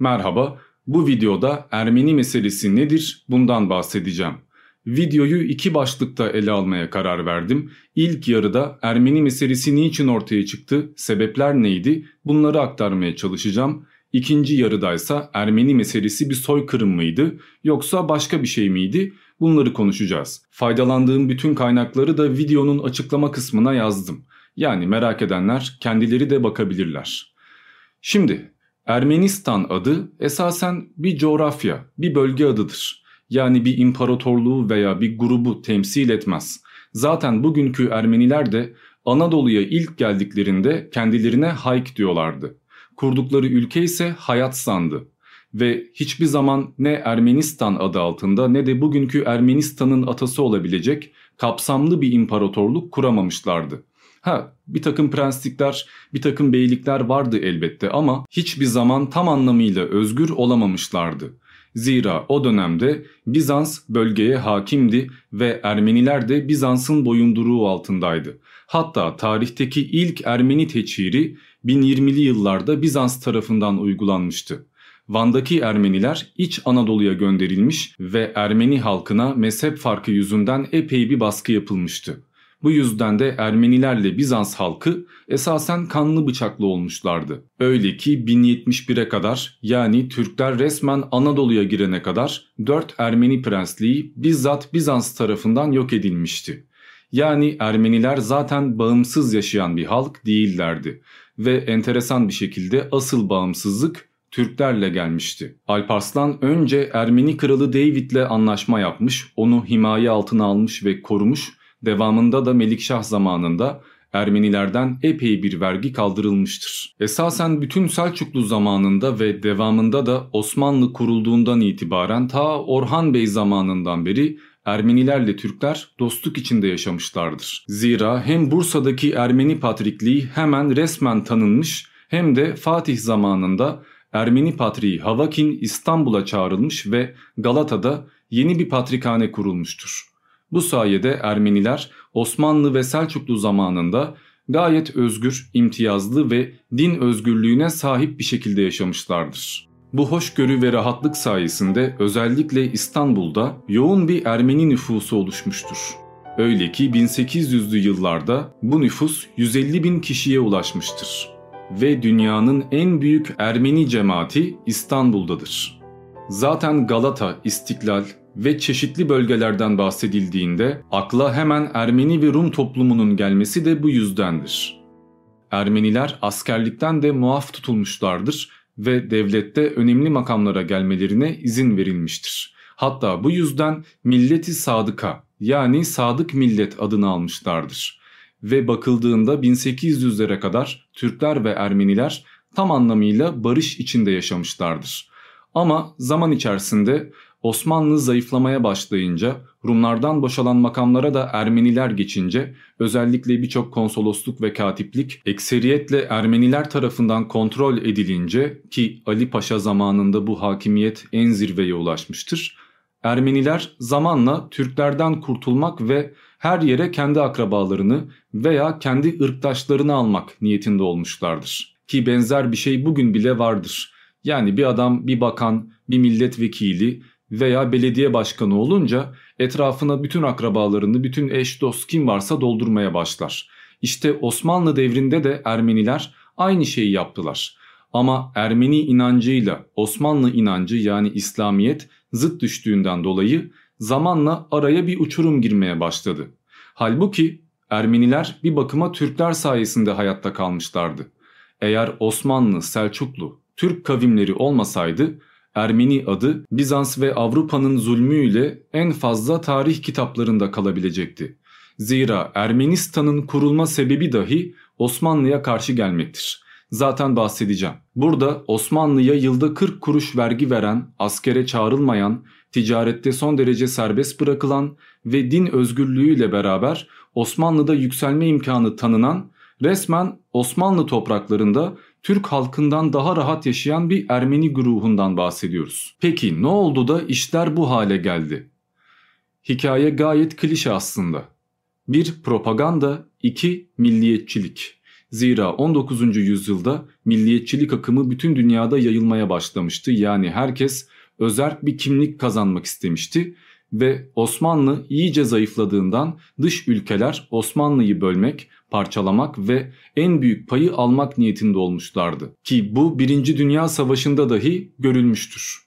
Merhaba, bu videoda Ermeni meselesi nedir bundan bahsedeceğim. Videoyu iki başlıkta ele almaya karar verdim. İlk yarıda Ermeni meselesi niçin ortaya çıktı, sebepler neydi bunları aktarmaya çalışacağım. İkinci yarıdaysa Ermeni meselesi bir soykırım mıydı yoksa başka bir şey miydi bunları konuşacağız. Faydalandığım bütün kaynakları da videonun açıklama kısmına yazdım. Yani merak edenler kendileri de bakabilirler. Şimdi Ermenistan adı esasen bir coğrafya, bir bölge adıdır. Yani bir imparatorluğu veya bir grubu temsil etmez. Zaten bugünkü Ermeniler de Anadolu'ya ilk geldiklerinde kendilerine Hayk diyorlardı. Kurdukları ülke ise Hayat sandı. Ve hiçbir zaman ne Ermenistan adı altında ne de bugünkü Ermenistan'ın atası olabilecek kapsamlı bir imparatorluk kuramamışlardı. Ha bir takım prenslikler, bir takım beylikler vardı elbette ama hiçbir zaman tam anlamıyla özgür olamamışlardı. Zira o dönemde Bizans bölgeye hakimdi ve Ermeniler de Bizans'ın boyunduruğu altındaydı. Hatta tarihteki ilk Ermeni teçhiri 1020'li yıllarda Bizans tarafından uygulanmıştı. Van'daki Ermeniler İç Anadolu'ya gönderilmiş ve Ermeni halkına mezhep farkı yüzünden epey bir baskı yapılmıştı. Bu yüzden de Ermenilerle Bizans halkı esasen kanlı bıçaklı olmuşlardı. Öyle ki 1071'e kadar yani Türkler resmen Anadolu'ya girene kadar 4 Ermeni prensliği bizzat Bizans tarafından yok edilmişti. Yani Ermeniler zaten bağımsız yaşayan bir halk değillerdi ve enteresan bir şekilde asıl bağımsızlık Türklerle gelmişti. Alparslan önce Ermeni kralı David'le anlaşma yapmış, onu himaye altına almış ve korumuş Devamında da Melikşah zamanında Ermenilerden epey bir vergi kaldırılmıştır. Esasen bütün Selçuklu zamanında ve devamında da Osmanlı kurulduğundan itibaren ta Orhan Bey zamanından beri Ermenilerle Türkler dostluk içinde yaşamışlardır. Zira hem Bursa'daki Ermeni patrikliği hemen resmen tanınmış hem de Fatih zamanında Ermeni patriği Havakin İstanbul'a çağrılmış ve Galata'da yeni bir patrikhane kurulmuştur. Bu sayede Ermeniler Osmanlı ve Selçuklu zamanında gayet özgür, imtiyazlı ve din özgürlüğüne sahip bir şekilde yaşamışlardır. Bu hoşgörü ve rahatlık sayesinde özellikle İstanbul'da yoğun bir Ermeni nüfusu oluşmuştur. Öyle ki 1800'lü yıllarda bu nüfus 150 bin kişiye ulaşmıştır. Ve dünyanın en büyük Ermeni cemaati İstanbul'dadır. Zaten Galata, İstiklal, ve çeşitli bölgelerden bahsedildiğinde akla hemen Ermeni ve Rum toplumunun gelmesi de bu yüzdendir. Ermeniler askerlikten de muaf tutulmuşlardır ve devlette önemli makamlara gelmelerine izin verilmiştir. Hatta bu yüzden milleti sadıka yani sadık millet adını almışlardır. Ve bakıldığında 1800'lere kadar Türkler ve Ermeniler tam anlamıyla barış içinde yaşamışlardır. Ama zaman içerisinde Osmanlı zayıflamaya başlayınca Rumlardan boşalan makamlara da Ermeniler geçince özellikle birçok konsolosluk ve katiplik ekseriyetle Ermeniler tarafından kontrol edilince ki Ali Paşa zamanında bu hakimiyet en zirveye ulaşmıştır. Ermeniler zamanla Türklerden kurtulmak ve her yere kendi akrabalarını veya kendi ırktaşlarını almak niyetinde olmuşlardır. Ki benzer bir şey bugün bile vardır. Yani bir adam, bir bakan, bir milletvekili veya belediye başkanı olunca etrafına bütün akrabalarını, bütün eş dost kim varsa doldurmaya başlar. İşte Osmanlı devrinde de Ermeniler aynı şeyi yaptılar. Ama Ermeni inancıyla Osmanlı inancı yani İslamiyet zıt düştüğünden dolayı zamanla araya bir uçurum girmeye başladı. Halbuki Ermeniler bir bakıma Türkler sayesinde hayatta kalmışlardı. Eğer Osmanlı, Selçuklu, Türk kavimleri olmasaydı Ermeni adı Bizans ve Avrupa'nın zulmüyle en fazla tarih kitaplarında kalabilecekti. Zira Ermenistan'ın kurulma sebebi dahi Osmanlı'ya karşı gelmektir. Zaten bahsedeceğim. Burada Osmanlı'ya yılda 40 kuruş vergi veren, askere çağrılmayan, ticarette son derece serbest bırakılan ve din özgürlüğüyle beraber Osmanlı'da yükselme imkanı tanınan resmen Osmanlı topraklarında Türk halkından daha rahat yaşayan bir Ermeni grubundan bahsediyoruz. Peki ne oldu da işler bu hale geldi? Hikaye gayet klişe aslında. Bir propaganda, iki milliyetçilik. Zira 19. yüzyılda milliyetçilik akımı bütün dünyada yayılmaya başlamıştı. Yani herkes özerk bir kimlik kazanmak istemişti ve Osmanlı iyice zayıfladığından dış ülkeler Osmanlı'yı bölmek, parçalamak ve en büyük payı almak niyetinde olmuşlardı. Ki bu 1. Dünya Savaşı'nda dahi görülmüştür.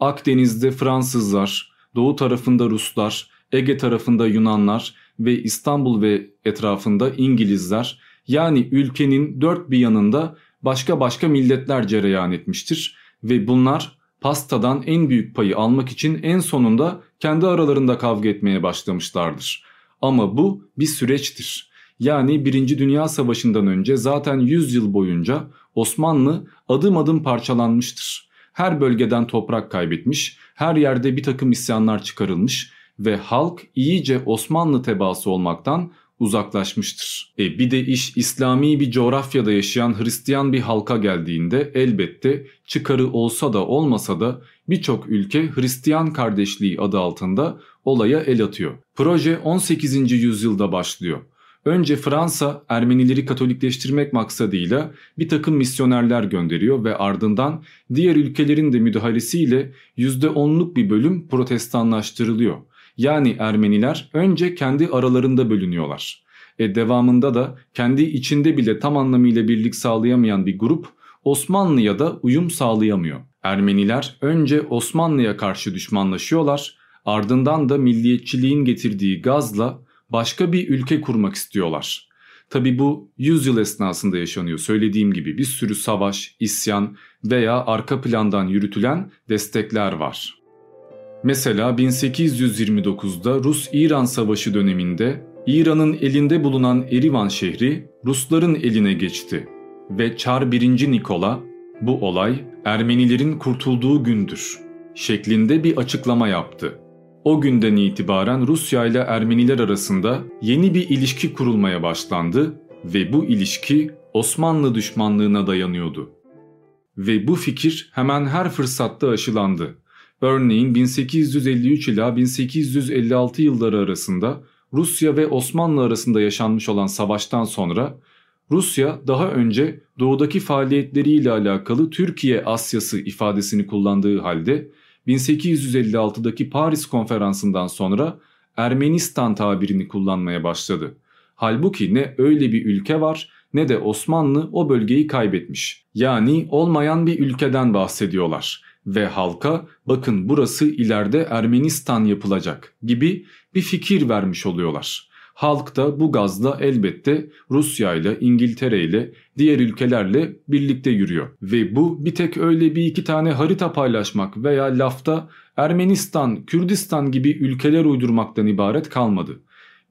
Akdeniz'de Fransızlar, doğu tarafında Ruslar, Ege tarafında Yunanlar ve İstanbul ve etrafında İngilizler yani ülkenin dört bir yanında başka başka milletler cereyan etmiştir ve bunlar pastadan en büyük payı almak için en sonunda kendi aralarında kavga etmeye başlamışlardır. Ama bu bir süreçtir. Yani 1. Dünya Savaşı'ndan önce zaten 100 yıl boyunca Osmanlı adım adım parçalanmıştır. Her bölgeden toprak kaybetmiş, her yerde bir takım isyanlar çıkarılmış ve halk iyice Osmanlı tebaası olmaktan uzaklaşmıştır. E bir de iş İslami bir coğrafyada yaşayan Hristiyan bir halka geldiğinde elbette çıkarı olsa da olmasa da birçok ülke Hristiyan kardeşliği adı altında olaya el atıyor. Proje 18. yüzyılda başlıyor. Önce Fransa Ermenileri Katolikleştirmek maksadıyla bir takım misyonerler gönderiyor ve ardından diğer ülkelerin de müdahalesiyle %10'luk bir bölüm protestanlaştırılıyor. Yani Ermeniler önce kendi aralarında bölünüyorlar. E devamında da kendi içinde bile tam anlamıyla birlik sağlayamayan bir grup Osmanlı'ya da uyum sağlayamıyor. Ermeniler önce Osmanlı'ya karşı düşmanlaşıyorlar, ardından da milliyetçiliğin getirdiği gazla başka bir ülke kurmak istiyorlar. Tabi bu 100 yıl esnasında yaşanıyor. Söylediğim gibi bir sürü savaş, isyan veya arka plandan yürütülen destekler var. Mesela 1829'da Rus-İran Savaşı döneminde İran'ın elinde bulunan Erivan şehri Rusların eline geçti ve Çar 1. Nikola bu olay Ermenilerin kurtulduğu gündür şeklinde bir açıklama yaptı. O günden itibaren Rusya ile Ermeniler arasında yeni bir ilişki kurulmaya başlandı ve bu ilişki Osmanlı düşmanlığına dayanıyordu. Ve bu fikir hemen her fırsatta aşılandı. Örneğin 1853 ila 1856 yılları arasında Rusya ve Osmanlı arasında yaşanmış olan savaştan sonra Rusya daha önce doğudaki faaliyetleriyle alakalı Türkiye Asyası ifadesini kullandığı halde 1856'daki Paris konferansından sonra Ermenistan tabirini kullanmaya başladı. Halbuki ne öyle bir ülke var ne de Osmanlı o bölgeyi kaybetmiş. Yani olmayan bir ülkeden bahsediyorlar ve halka bakın burası ileride Ermenistan yapılacak gibi bir fikir vermiş oluyorlar. Halk da bu gazla elbette Rusya ile İngiltere ile diğer ülkelerle birlikte yürüyor. Ve bu bir tek öyle bir iki tane harita paylaşmak veya lafta Ermenistan, Kürdistan gibi ülkeler uydurmaktan ibaret kalmadı.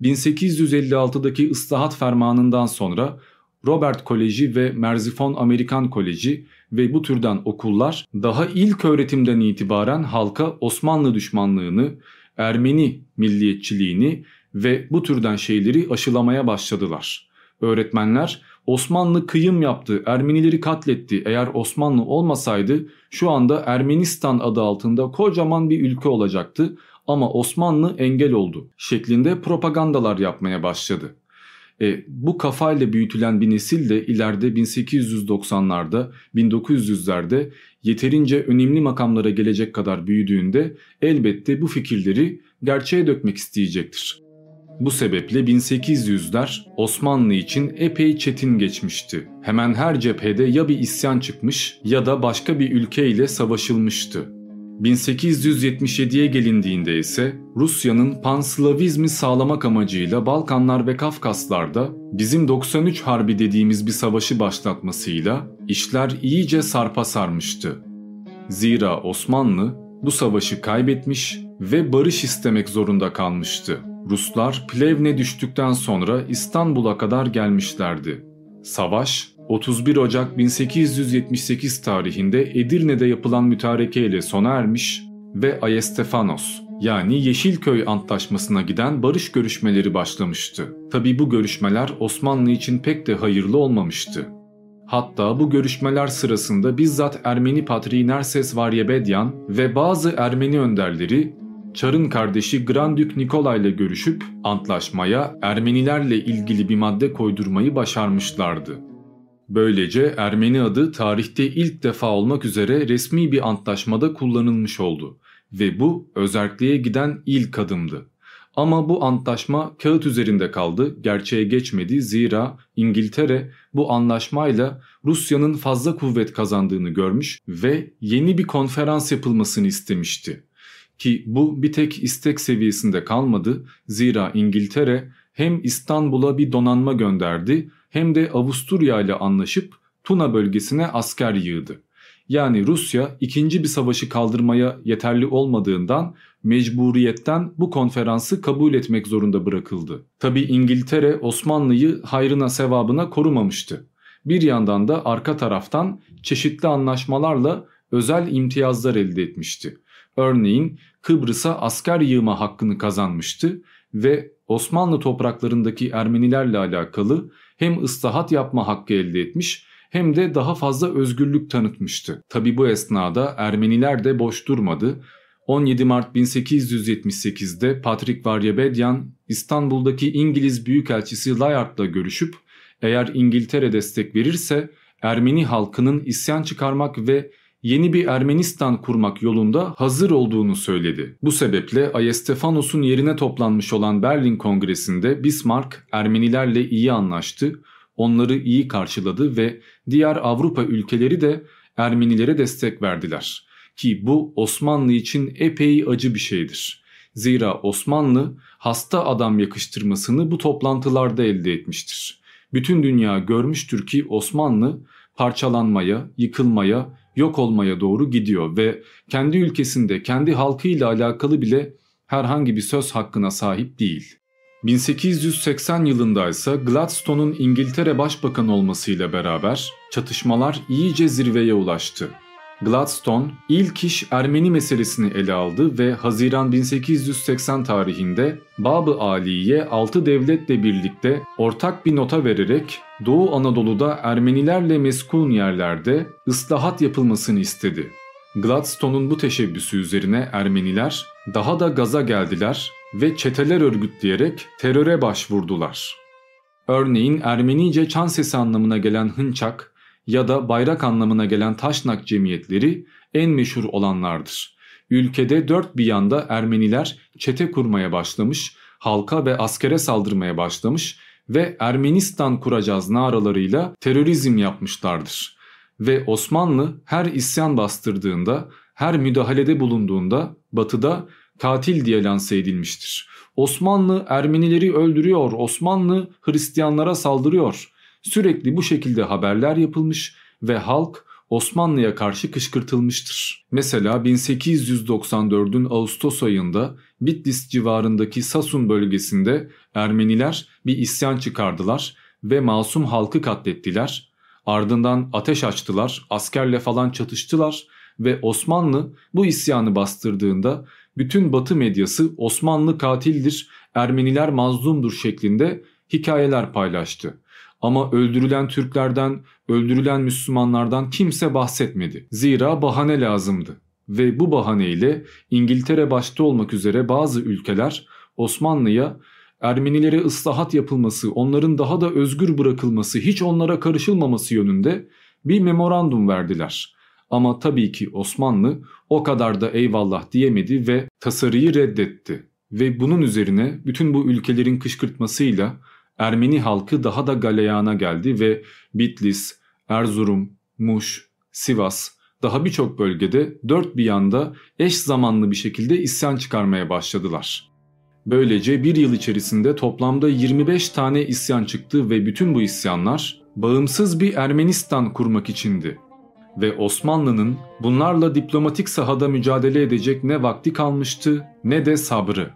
1856'daki ıslahat fermanından sonra Robert Koleji ve Merzifon Amerikan Koleji ve bu türden okullar daha ilk öğretimden itibaren halka Osmanlı düşmanlığını, Ermeni milliyetçiliğini ve bu türden şeyleri aşılamaya başladılar. Öğretmenler Osmanlı kıyım yaptı, Ermenileri katletti. Eğer Osmanlı olmasaydı şu anda Ermenistan adı altında kocaman bir ülke olacaktı ama Osmanlı engel oldu şeklinde propagandalar yapmaya başladı. E, bu kafayla büyütülen bir nesil de ileride 1890'larda, 1900'lerde yeterince önemli makamlara gelecek kadar büyüdüğünde elbette bu fikirleri gerçeğe dökmek isteyecektir. Bu sebeple 1800'ler Osmanlı için epey çetin geçmişti. Hemen her cephede ya bir isyan çıkmış ya da başka bir ülke ile savaşılmıştı. 1877'ye gelindiğinde ise Rusya'nın panslavizmi sağlamak amacıyla Balkanlar ve Kafkaslar'da bizim 93 Harbi dediğimiz bir savaşı başlatmasıyla işler iyice sarpa sarmıştı. Zira Osmanlı bu savaşı kaybetmiş ve barış istemek zorunda kalmıştı. Ruslar Plevne düştükten sonra İstanbul'a kadar gelmişlerdi. Savaş 31 Ocak 1878 tarihinde Edirne'de yapılan mütareke ile sona ermiş ve Ayestefanos yani Yeşilköy Antlaşması'na giden barış görüşmeleri başlamıştı. Tabi bu görüşmeler Osmanlı için pek de hayırlı olmamıştı. Hatta bu görüşmeler sırasında bizzat Ermeni Patriği Nerses Varyebedyan ve bazı Ermeni önderleri Çar'ın kardeşi Grand Duke Nikolay ile görüşüp antlaşmaya Ermenilerle ilgili bir madde koydurmayı başarmışlardı. Böylece Ermeni adı tarihte ilk defa olmak üzere resmi bir antlaşmada kullanılmış oldu ve bu özelliğe giden ilk adımdı. Ama bu antlaşma kağıt üzerinde kaldı, gerçeğe geçmedi zira İngiltere bu anlaşmayla Rusya'nın fazla kuvvet kazandığını görmüş ve yeni bir konferans yapılmasını istemişti. Ki bu bir tek istek seviyesinde kalmadı zira İngiltere hem İstanbul'a bir donanma gönderdi hem de Avusturya ile anlaşıp Tuna bölgesine asker yığdı. Yani Rusya ikinci bir savaşı kaldırmaya yeterli olmadığından mecburiyetten bu konferansı kabul etmek zorunda bırakıldı. Tabi İngiltere Osmanlı'yı hayrına sevabına korumamıştı. Bir yandan da arka taraftan çeşitli anlaşmalarla özel imtiyazlar elde etmişti. Örneğin Kıbrıs'a asker yığma hakkını kazanmıştı ve Osmanlı topraklarındaki Ermenilerle alakalı hem ıslahat yapma hakkı elde etmiş hem de daha fazla özgürlük tanıtmıştı. Tabi bu esnada Ermeniler de boş durmadı. 17 Mart 1878'de Patrick Varyabedyan İstanbul'daki İngiliz Büyükelçisi Layard'la görüşüp eğer İngiltere destek verirse Ermeni halkının isyan çıkarmak ve yeni bir Ermenistan kurmak yolunda hazır olduğunu söyledi. Bu sebeple Ayestefanos'un yerine toplanmış olan Berlin Kongresi'nde Bismarck Ermenilerle iyi anlaştı, onları iyi karşıladı ve diğer Avrupa ülkeleri de Ermenilere destek verdiler. Ki bu Osmanlı için epey acı bir şeydir. Zira Osmanlı hasta adam yakıştırmasını bu toplantılarda elde etmiştir. Bütün dünya görmüştür ki Osmanlı parçalanmaya, yıkılmaya, yok olmaya doğru gidiyor ve kendi ülkesinde kendi halkıyla alakalı bile herhangi bir söz hakkına sahip değil. 1880 yılında ise Gladstone'un İngiltere Başbakanı olmasıyla beraber çatışmalar iyice zirveye ulaştı. Gladstone ilk iş Ermeni meselesini ele aldı ve Haziran 1880 tarihinde Babı Ali'ye 6 devletle birlikte ortak bir nota vererek Doğu Anadolu'da Ermenilerle meskun yerlerde ıslahat yapılmasını istedi. Gladstone'un bu teşebbüsü üzerine Ermeniler daha da gaza geldiler ve çeteler örgütleyerek teröre başvurdular. Örneğin Ermenice çan sesi anlamına gelen hınçak ya da bayrak anlamına gelen taşnak cemiyetleri en meşhur olanlardır. Ülkede dört bir yanda Ermeniler çete kurmaya başlamış, halka ve askere saldırmaya başlamış ve Ermenistan kuracağız naralarıyla terörizm yapmışlardır. Ve Osmanlı her isyan bastırdığında, her müdahalede bulunduğunda batıda katil diye lanse edilmiştir. Osmanlı Ermenileri öldürüyor, Osmanlı Hristiyanlara saldırıyor. Sürekli bu şekilde haberler yapılmış ve halk Osmanlı'ya karşı kışkırtılmıştır. Mesela 1894'ün Ağustos ayında Bitlis civarındaki Sasun bölgesinde Ermeniler bir isyan çıkardılar ve masum halkı katlettiler. Ardından ateş açtılar, askerle falan çatıştılar ve Osmanlı bu isyanı bastırdığında bütün Batı medyası Osmanlı katildir, Ermeniler mazlumdur şeklinde hikayeler paylaştı. Ama öldürülen Türklerden, öldürülen Müslümanlardan kimse bahsetmedi. Zira bahane lazımdı. Ve bu bahaneyle İngiltere başta olmak üzere bazı ülkeler Osmanlı'ya Ermenilere ıslahat yapılması, onların daha da özgür bırakılması, hiç onlara karışılmaması yönünde bir memorandum verdiler. Ama tabii ki Osmanlı o kadar da eyvallah diyemedi ve tasarıyı reddetti. Ve bunun üzerine bütün bu ülkelerin kışkırtmasıyla Ermeni halkı daha da galeyana geldi ve Bitlis, Erzurum, Muş, Sivas daha birçok bölgede dört bir yanda eş zamanlı bir şekilde isyan çıkarmaya başladılar. Böylece bir yıl içerisinde toplamda 25 tane isyan çıktı ve bütün bu isyanlar bağımsız bir Ermenistan kurmak içindi ve Osmanlı'nın bunlarla diplomatik sahada mücadele edecek ne vakti kalmıştı ne de sabrı.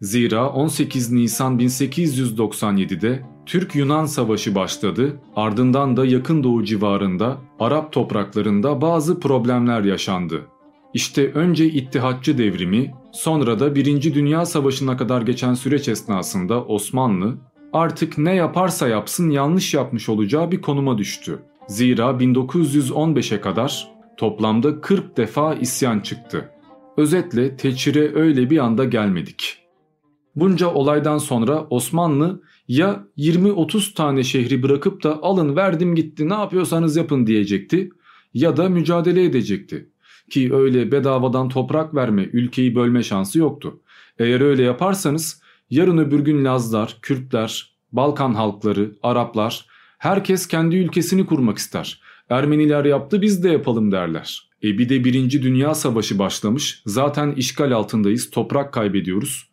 Zira 18 Nisan 1897'de Türk-Yunan Savaşı başladı, ardından da yakın doğu civarında Arap topraklarında bazı problemler yaşandı. İşte önce İttihatçı devrimi, sonra da 1. Dünya Savaşı'na kadar geçen süreç esnasında Osmanlı artık ne yaparsa yapsın yanlış yapmış olacağı bir konuma düştü. Zira 1915'e kadar toplamda 40 defa isyan çıktı. Özetle teçhire öyle bir anda gelmedik. Bunca olaydan sonra Osmanlı ya 20-30 tane şehri bırakıp da alın verdim gitti ne yapıyorsanız yapın diyecekti ya da mücadele edecekti. Ki öyle bedavadan toprak verme, ülkeyi bölme şansı yoktu. Eğer öyle yaparsanız yarın öbür gün Lazlar, Kürtler, Balkan halkları, Araplar herkes kendi ülkesini kurmak ister. Ermeniler yaptı biz de yapalım derler. E bir de Birinci Dünya Savaşı başlamış. Zaten işgal altındayız, toprak kaybediyoruz.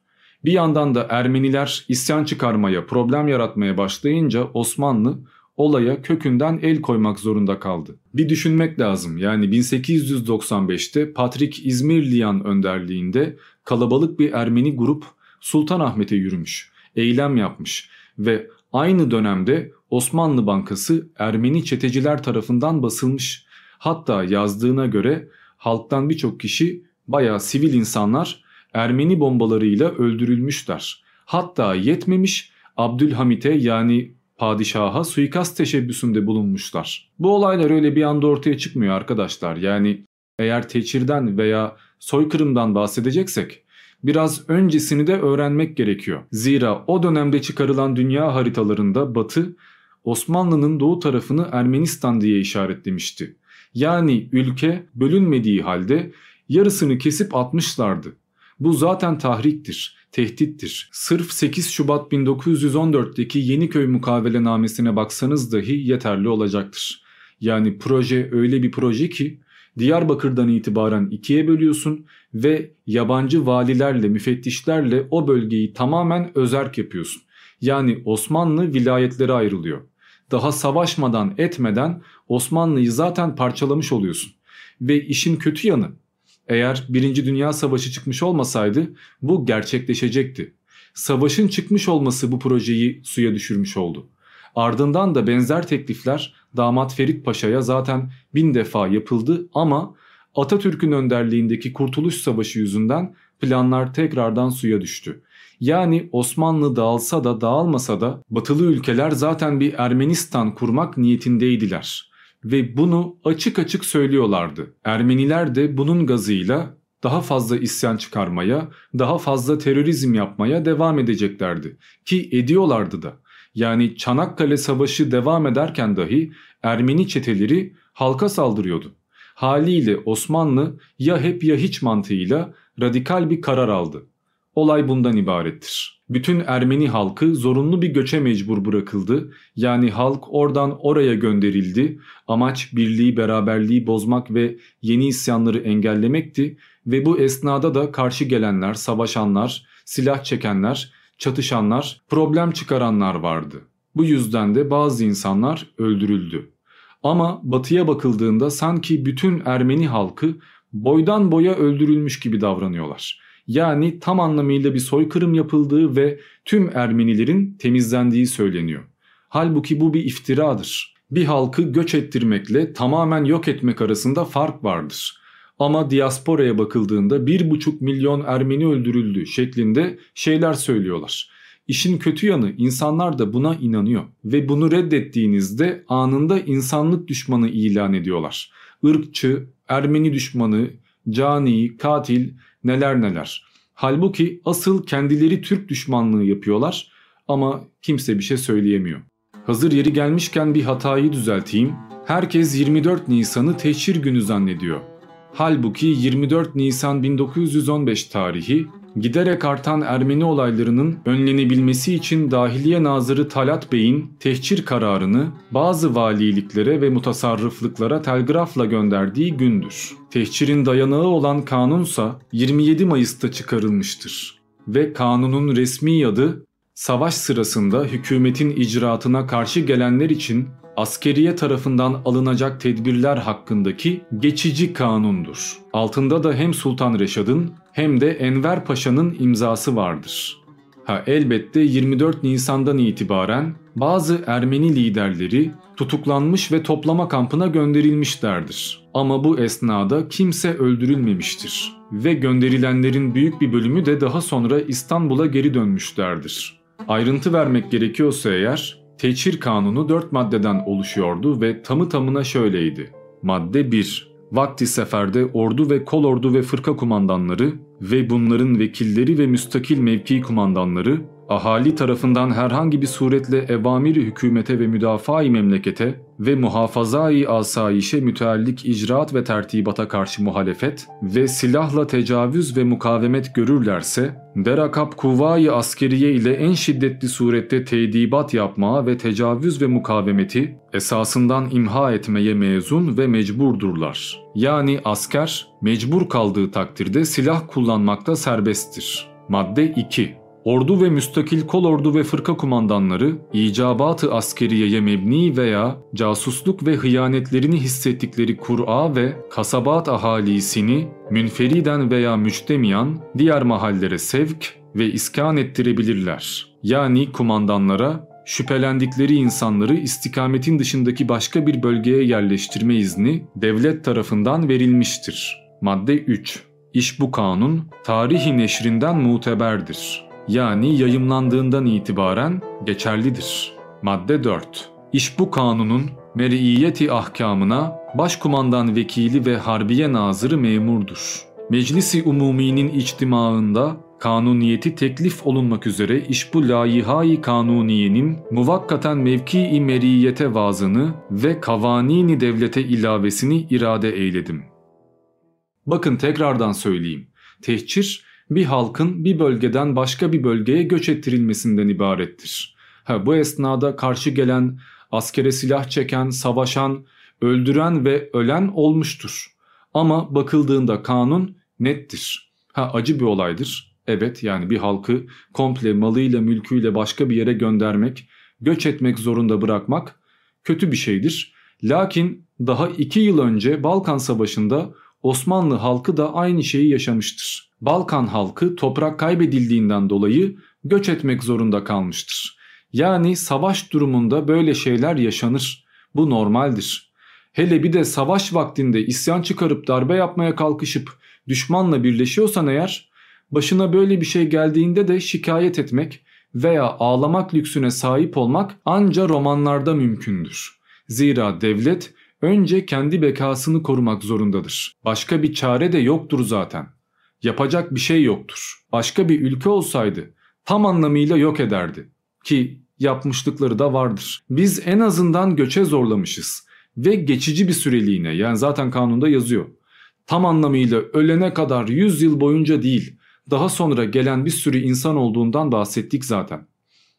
Bir yandan da Ermeniler isyan çıkarmaya, problem yaratmaya başlayınca Osmanlı olaya kökünden el koymak zorunda kaldı. Bir düşünmek lazım. Yani 1895'te Patrik İzmirliyan önderliğinde kalabalık bir Ermeni grup Sultanahmet'e yürümüş, eylem yapmış ve aynı dönemde Osmanlı Bankası Ermeni çeteciler tarafından basılmış. Hatta yazdığına göre halktan birçok kişi bayağı sivil insanlar Ermeni bombalarıyla öldürülmüşler. Hatta yetmemiş Abdülhamit'e yani padişaha suikast teşebbüsünde bulunmuşlar. Bu olaylar öyle bir anda ortaya çıkmıyor arkadaşlar. Yani eğer teçhirden veya soykırımdan bahsedeceksek biraz öncesini de öğrenmek gerekiyor. Zira o dönemde çıkarılan dünya haritalarında Batı Osmanlı'nın doğu tarafını Ermenistan diye işaretlemişti. Yani ülke bölünmediği halde yarısını kesip atmışlardı. Bu zaten tahriktir, tehdittir. Sırf 8 Şubat 1914'teki Yeniköy mukavelenamesine baksanız dahi yeterli olacaktır. Yani proje öyle bir proje ki Diyarbakır'dan itibaren ikiye bölüyorsun ve yabancı valilerle, müfettişlerle o bölgeyi tamamen özerk yapıyorsun. Yani Osmanlı vilayetlere ayrılıyor. Daha savaşmadan etmeden Osmanlı'yı zaten parçalamış oluyorsun. Ve işin kötü yanı eğer Birinci Dünya Savaşı çıkmış olmasaydı bu gerçekleşecekti. Savaşın çıkmış olması bu projeyi suya düşürmüş oldu. Ardından da benzer teklifler damat Ferit Paşa'ya zaten bin defa yapıldı ama Atatürk'ün önderliğindeki Kurtuluş Savaşı yüzünden planlar tekrardan suya düştü. Yani Osmanlı dağılsa da dağılmasa da batılı ülkeler zaten bir Ermenistan kurmak niyetindeydiler ve bunu açık açık söylüyorlardı. Ermeniler de bunun gazıyla daha fazla isyan çıkarmaya, daha fazla terörizm yapmaya devam edeceklerdi. Ki ediyorlardı da. Yani Çanakkale Savaşı devam ederken dahi Ermeni çeteleri halka saldırıyordu. Haliyle Osmanlı ya hep ya hiç mantığıyla radikal bir karar aldı. Olay bundan ibarettir. Bütün Ermeni halkı zorunlu bir göçe mecbur bırakıldı. Yani halk oradan oraya gönderildi. Amaç birliği beraberliği bozmak ve yeni isyanları engellemekti. Ve bu esnada da karşı gelenler, savaşanlar, silah çekenler, çatışanlar, problem çıkaranlar vardı. Bu yüzden de bazı insanlar öldürüldü. Ama batıya bakıldığında sanki bütün Ermeni halkı boydan boya öldürülmüş gibi davranıyorlar. Yani tam anlamıyla bir soykırım yapıldığı ve tüm Ermenilerin temizlendiği söyleniyor. Halbuki bu bir iftiradır. Bir halkı göç ettirmekle tamamen yok etmek arasında fark vardır. Ama diasporaya bakıldığında 1,5 milyon Ermeni öldürüldü şeklinde şeyler söylüyorlar. İşin kötü yanı insanlar da buna inanıyor ve bunu reddettiğinizde anında insanlık düşmanı ilan ediyorlar. Irkçı, Ermeni düşmanı, cani, katil neler neler. Halbuki asıl kendileri Türk düşmanlığı yapıyorlar ama kimse bir şey söyleyemiyor. Hazır yeri gelmişken bir hatayı düzelteyim. Herkes 24 Nisan'ı teşhir günü zannediyor. Halbuki 24 Nisan 1915 tarihi giderek artan Ermeni olaylarının önlenebilmesi için Dahiliye Nazırı Talat Bey'in tehcir kararını bazı valiliklere ve mutasarrıflıklara telgrafla gönderdiği gündür. Tehcirin dayanağı olan kanunsa 27 Mayıs'ta çıkarılmıştır ve kanunun resmi adı savaş sırasında hükümetin icraatına karşı gelenler için askeriye tarafından alınacak tedbirler hakkındaki geçici kanundur. Altında da hem Sultan Reşad'ın hem de Enver Paşa'nın imzası vardır. Ha elbette 24 Nisan'dan itibaren bazı Ermeni liderleri tutuklanmış ve toplama kampına gönderilmişlerdir. Ama bu esnada kimse öldürülmemiştir ve gönderilenlerin büyük bir bölümü de daha sonra İstanbul'a geri dönmüşlerdir. Ayrıntı vermek gerekiyorsa eğer Teçhir kanunu 4 maddeden oluşuyordu ve tamı tamına şöyleydi. Madde 1. Vakti seferde ordu ve kolordu ve fırka kumandanları ve bunların vekilleri ve müstakil mevki kumandanları ahali tarafından herhangi bir suretle evamiri hükümete ve müdafaa-i memlekete ve muhafazai asayişe müteallik icraat ve tertibata karşı muhalefet ve silahla tecavüz ve mukavemet görürlerse, derakap kuvvayı askeriye ile en şiddetli surette tedibat yapmaya ve tecavüz ve mukavemeti esasından imha etmeye mezun ve mecburdurlar. Yani asker mecbur kaldığı takdirde silah kullanmakta serbesttir. Madde 2 Ordu ve müstakil kolordu ve fırka kumandanları icabatı askeriyeye mebni veya casusluk ve hıyanetlerini hissettikleri Kur'a ve kasabat ahalisini münferiden veya müçtemiyan diğer mahallere sevk ve iskan ettirebilirler. Yani kumandanlara şüphelendikleri insanları istikametin dışındaki başka bir bölgeye yerleştirme izni devlet tarafından verilmiştir. Madde 3 İş bu kanun tarihi neşrinden muteberdir yani yayımlandığından itibaren geçerlidir. Madde 4. İş bu kanunun mer'iyeti ahkamına başkumandan vekili ve harbiye nazırı memurdur. Meclisi Umumi'nin içtimaında kanuniyeti teklif olunmak üzere iş bu layihai kanuniyenin muvakkaten mevki-i meriyete vazını ve kavanini devlete ilavesini irade eyledim. Bakın tekrardan söyleyeyim. Tehcir bir halkın bir bölgeden başka bir bölgeye göç ettirilmesinden ibarettir. Ha, bu esnada karşı gelen, askere silah çeken, savaşan, öldüren ve ölen olmuştur. Ama bakıldığında kanun nettir. Ha acı bir olaydır. Evet yani bir halkı komple malıyla mülküyle başka bir yere göndermek, göç etmek zorunda bırakmak kötü bir şeydir. Lakin daha iki yıl önce Balkan Savaşı'nda Osmanlı halkı da aynı şeyi yaşamıştır. Balkan halkı toprak kaybedildiğinden dolayı göç etmek zorunda kalmıştır. Yani savaş durumunda böyle şeyler yaşanır. Bu normaldir. Hele bir de savaş vaktinde isyan çıkarıp darbe yapmaya kalkışıp düşmanla birleşiyorsan eğer başına böyle bir şey geldiğinde de şikayet etmek veya ağlamak lüksüne sahip olmak anca romanlarda mümkündür. Zira devlet önce kendi bekasını korumak zorundadır. Başka bir çare de yoktur zaten. Yapacak bir şey yoktur. Başka bir ülke olsaydı tam anlamıyla yok ederdi. Ki yapmışlıkları da vardır. Biz en azından göçe zorlamışız ve geçici bir süreliğine yani zaten kanunda yazıyor. Tam anlamıyla ölene kadar 100 yıl boyunca değil daha sonra gelen bir sürü insan olduğundan bahsettik zaten.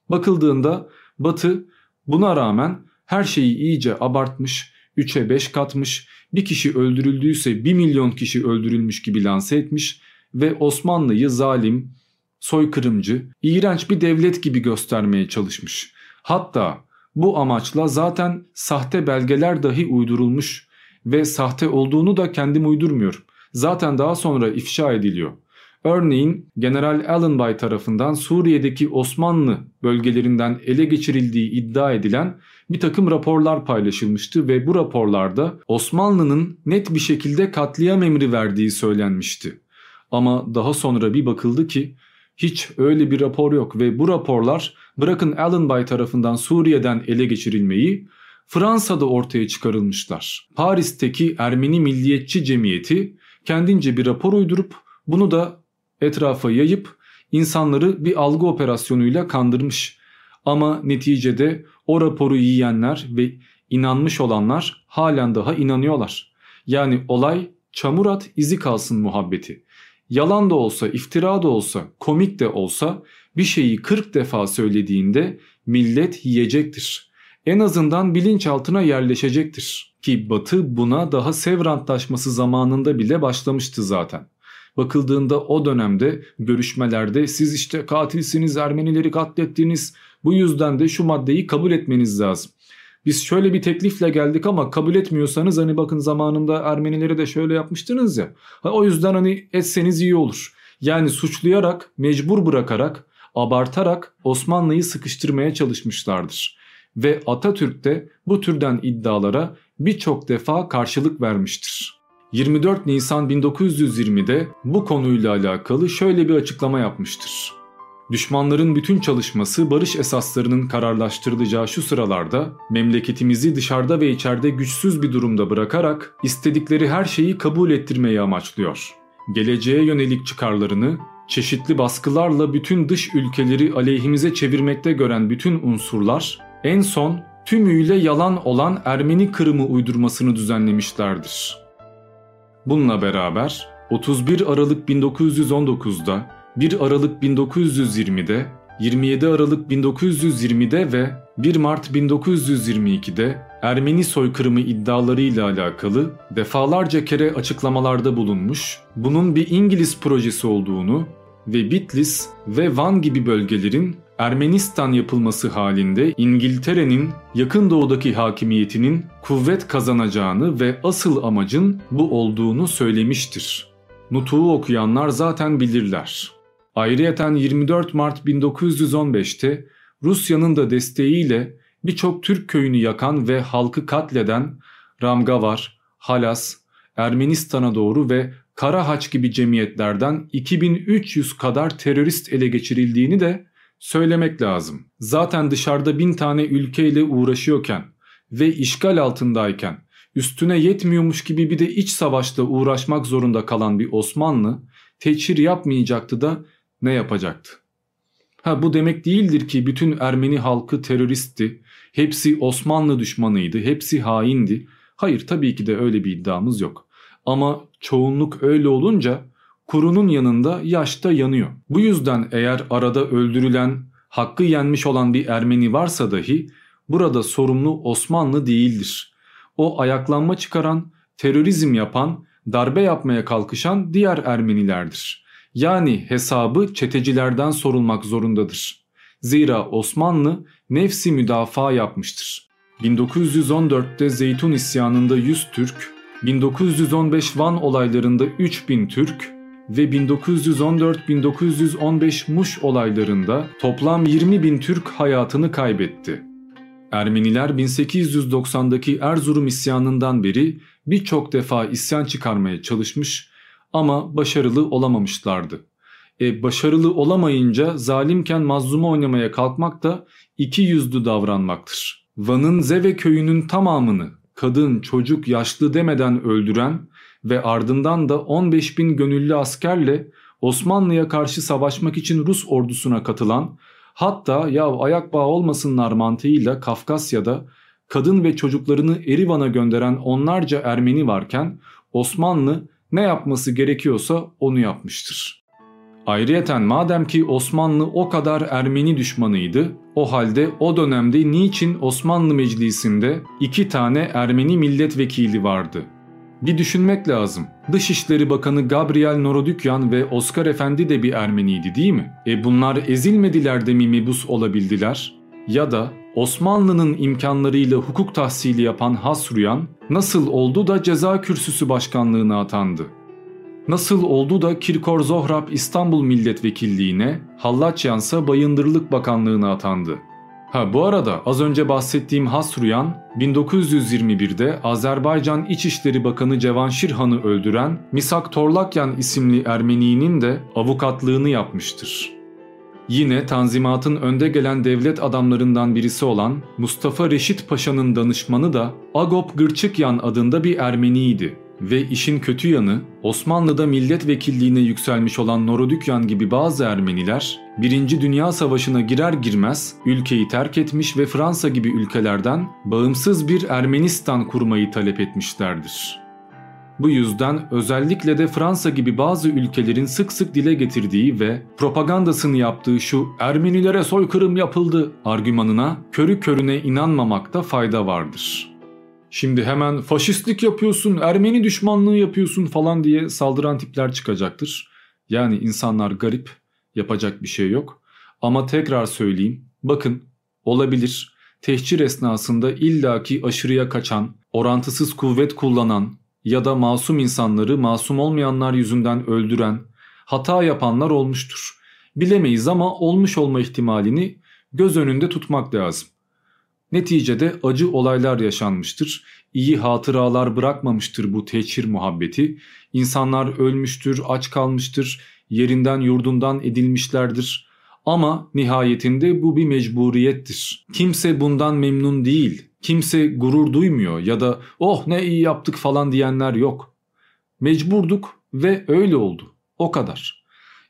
Bakıldığında Batı buna rağmen her şeyi iyice abartmış 3'e 5 katmış, bir kişi öldürüldüyse 1 milyon kişi öldürülmüş gibi lanse etmiş ve Osmanlı'yı zalim, soykırımcı, iğrenç bir devlet gibi göstermeye çalışmış. Hatta bu amaçla zaten sahte belgeler dahi uydurulmuş ve sahte olduğunu da kendim uydurmuyorum. Zaten daha sonra ifşa ediliyor. Örneğin General Allenby tarafından Suriye'deki Osmanlı bölgelerinden ele geçirildiği iddia edilen bir takım raporlar paylaşılmıştı ve bu raporlarda Osmanlı'nın net bir şekilde katliam emri verdiği söylenmişti. Ama daha sonra bir bakıldı ki hiç öyle bir rapor yok ve bu raporlar bırakın Allenby tarafından Suriye'den ele geçirilmeyi Fransa'da ortaya çıkarılmışlar. Paris'teki Ermeni Milliyetçi Cemiyeti kendince bir rapor uydurup bunu da etrafa yayıp insanları bir algı operasyonuyla kandırmış. Ama neticede o raporu yiyenler ve inanmış olanlar halen daha inanıyorlar. Yani olay çamur at izi kalsın muhabbeti. Yalan da olsa, iftira da olsa, komik de olsa bir şeyi 40 defa söylediğinde millet yiyecektir. En azından bilinçaltına yerleşecektir. Ki Batı buna daha Sevr Antlaşması zamanında bile başlamıştı zaten. Bakıldığında o dönemde görüşmelerde siz işte katilsiniz, Ermenileri katlettiniz, bu yüzden de şu maddeyi kabul etmeniz lazım. Biz şöyle bir teklifle geldik ama kabul etmiyorsanız hani bakın zamanında Ermenileri de şöyle yapmıştınız ya. O yüzden hani etseniz iyi olur. Yani suçlayarak, mecbur bırakarak, abartarak Osmanlı'yı sıkıştırmaya çalışmışlardır. Ve Atatürk de bu türden iddialara birçok defa karşılık vermiştir. 24 Nisan 1920'de bu konuyla alakalı şöyle bir açıklama yapmıştır. Düşmanların bütün çalışması barış esaslarının kararlaştırılacağı şu sıralarda memleketimizi dışarıda ve içeride güçsüz bir durumda bırakarak istedikleri her şeyi kabul ettirmeyi amaçlıyor. Geleceğe yönelik çıkarlarını çeşitli baskılarla bütün dış ülkeleri aleyhimize çevirmekte gören bütün unsurlar en son tümüyle yalan olan Ermeni Kırım'ı uydurmasını düzenlemişlerdir. Bununla beraber 31 Aralık 1919'da, 1 Aralık 1920'de, 27 Aralık 1920'de ve 1 Mart 1922'de Ermeni soykırımı iddialarıyla alakalı defalarca kere açıklamalarda bulunmuş, bunun bir İngiliz projesi olduğunu ve Bitlis ve Van gibi bölgelerin Ermenistan yapılması halinde İngiltere'nin yakın doğudaki hakimiyetinin kuvvet kazanacağını ve asıl amacın bu olduğunu söylemiştir. Nutuğu okuyanlar zaten bilirler. Ayrıyeten 24 Mart 1915'te Rusya'nın da desteğiyle birçok Türk köyünü yakan ve halkı katleden Ramgavar, Halas, Ermenistan'a doğru ve Karahaç gibi cemiyetlerden 2300 kadar terörist ele geçirildiğini de söylemek lazım. Zaten dışarıda bin tane ülkeyle uğraşıyorken ve işgal altındayken üstüne yetmiyormuş gibi bir de iç savaşla uğraşmak zorunda kalan bir Osmanlı teçhir yapmayacaktı da ne yapacaktı? Ha bu demek değildir ki bütün Ermeni halkı teröristti, hepsi Osmanlı düşmanıydı, hepsi haindi. Hayır tabii ki de öyle bir iddiamız yok. Ama çoğunluk öyle olunca kurunun yanında yaşta yanıyor. Bu yüzden eğer arada öldürülen, hakkı yenmiş olan bir Ermeni varsa dahi burada sorumlu Osmanlı değildir. O ayaklanma çıkaran, terörizm yapan, darbe yapmaya kalkışan diğer Ermenilerdir. Yani hesabı çetecilerden sorulmak zorundadır. Zira Osmanlı nefsi müdafaa yapmıştır. 1914'te Zeytun isyanında 100 Türk, 1915 Van olaylarında 3000 Türk ve 1914-1915 Muş olaylarında toplam 20 bin Türk hayatını kaybetti. Ermeniler 1890'daki Erzurum isyanından beri birçok defa isyan çıkarmaya çalışmış ama başarılı olamamışlardı. E, başarılı olamayınca zalimken mazluma oynamaya kalkmak da iki yüzlü davranmaktır. Van'ın Zeve köyünün tamamını kadın, çocuk, yaşlı demeden öldüren ve ardından da 15 bin gönüllü askerle Osmanlı'ya karşı savaşmak için Rus ordusuna katılan hatta ya ayak bağı olmasınlar mantığıyla Kafkasya'da kadın ve çocuklarını Erivan'a gönderen onlarca Ermeni varken Osmanlı ne yapması gerekiyorsa onu yapmıştır. Ayrıyeten madem ki Osmanlı o kadar Ermeni düşmanıydı, o halde o dönemde niçin Osmanlı Meclisi'nde iki tane Ermeni milletvekili vardı? Bir düşünmek lazım. Dışişleri Bakanı Gabriel Norodükyan ve Oscar Efendi de bir Ermeniydi değil mi? E bunlar ezilmediler de mi mebus olabildiler? Ya da Osmanlı'nın imkanlarıyla hukuk tahsili yapan Hasruyan nasıl oldu da ceza kürsüsü başkanlığına atandı? Nasıl oldu da Kirkor Zohrab İstanbul Milletvekilliğine, Hallaçyansa Bayındırlık Bakanlığına atandı? Ha bu arada az önce bahsettiğim Hasruyan 1921'de Azerbaycan İçişleri Bakanı Cevanşir Han'ı öldüren Misak Torlakyan isimli Ermeni'nin de avukatlığını yapmıştır. Yine Tanzimat'ın önde gelen devlet adamlarından birisi olan Mustafa Reşit Paşa'nın danışmanı da Agop Gırçıkyan adında bir Ermeniydi. Ve işin kötü yanı Osmanlı'da milletvekilliğine yükselmiş olan Norodükyan gibi bazı Ermeniler 1. Dünya Savaşı'na girer girmez ülkeyi terk etmiş ve Fransa gibi ülkelerden bağımsız bir Ermenistan kurmayı talep etmişlerdir. Bu yüzden özellikle de Fransa gibi bazı ülkelerin sık sık dile getirdiği ve propagandasını yaptığı şu Ermenilere soykırım yapıldı argümanına körü körüne inanmamakta fayda vardır.'' Şimdi hemen faşistlik yapıyorsun, Ermeni düşmanlığı yapıyorsun falan diye saldıran tipler çıkacaktır. Yani insanlar garip, yapacak bir şey yok. Ama tekrar söyleyeyim, bakın olabilir tehcir esnasında illaki aşırıya kaçan, orantısız kuvvet kullanan ya da masum insanları masum olmayanlar yüzünden öldüren, hata yapanlar olmuştur. Bilemeyiz ama olmuş olma ihtimalini göz önünde tutmak lazım. Neticede acı olaylar yaşanmıştır. İyi hatıralar bırakmamıştır bu teçhir muhabbeti. İnsanlar ölmüştür, aç kalmıştır, yerinden yurdundan edilmişlerdir. Ama nihayetinde bu bir mecburiyettir. Kimse bundan memnun değil. Kimse gurur duymuyor ya da oh ne iyi yaptık falan diyenler yok. Mecburduk ve öyle oldu. O kadar.